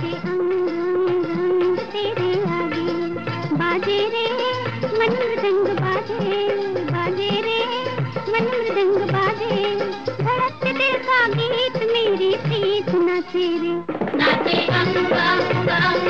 के अंग अंग तेरे आगे। बाजे रे मन मृदंग बाजे। बाजे रे मन मृदंग बाजे दिल का गीत मेरी प्रीत नाचे रे नाचे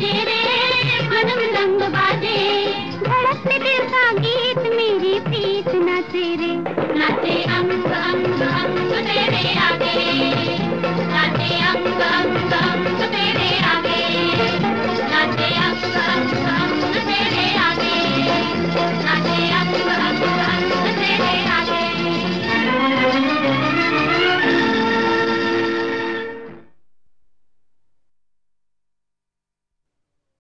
तेरे